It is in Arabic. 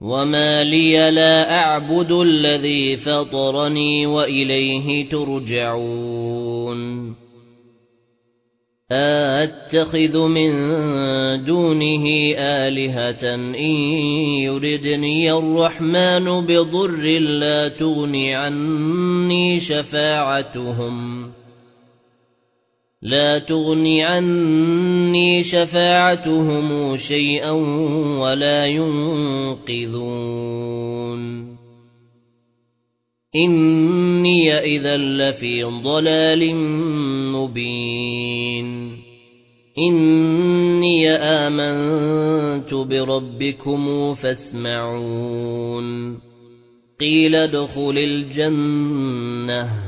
وما لي لا أعبد الذي فطرني وإليه ترجعون أتخذ من دونه آلهة إن يردني الرحمن بضر لا تغني عني شفاعتهم لا تغني عني شفاعتهم شيئا ولا ينقذون. إني إذا لفي ضلال مبين. إني آمنت بربكم فاسمعون. قيل ادخل الجنة.